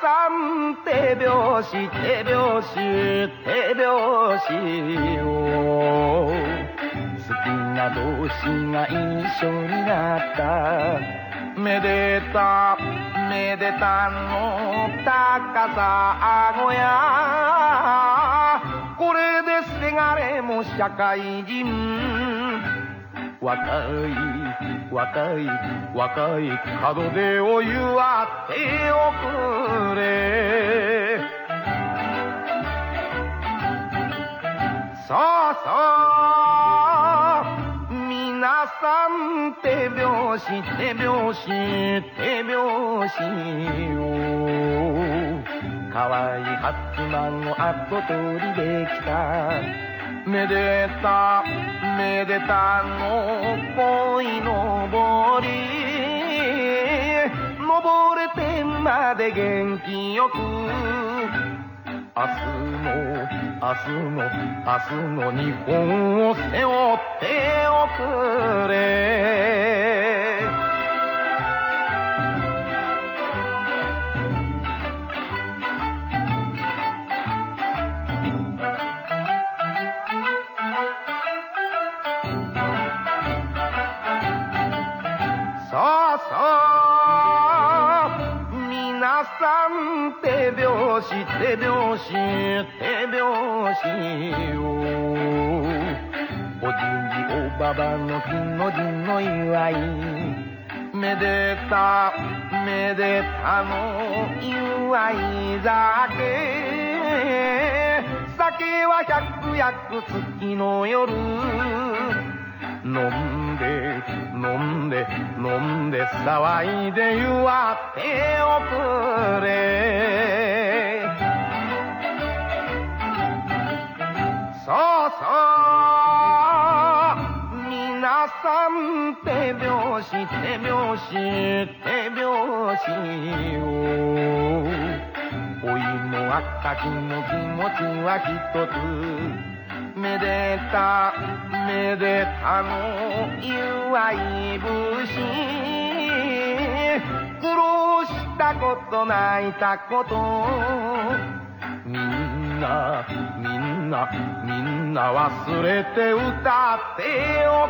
さん手拍子手拍子手拍子を好きな同士が一緒になっためでためでたの高さあごや。これでせがれも社会人。若い若い若い門出を祝っておくれ。さあさあ皆さん手拍子手拍子手拍子を。かわいい初孫後取りできた。めでためでたの恋のぼり。登れてまで元気よく。明日の明日の明日の日本を背負っておく。れ拍子手拍子手拍子をおじぎおばばの日の字の祝いめでためでたの祝い酒酒は百薬月の夜飲んで飲んで飲んで騒いで祝っておくれさあ皆さん手拍子手拍子手拍子を。おいの赤きの気持ちは一つめでためでたの祝い。節苦労したこと泣いたこと。なみんな忘れて歌ってよ。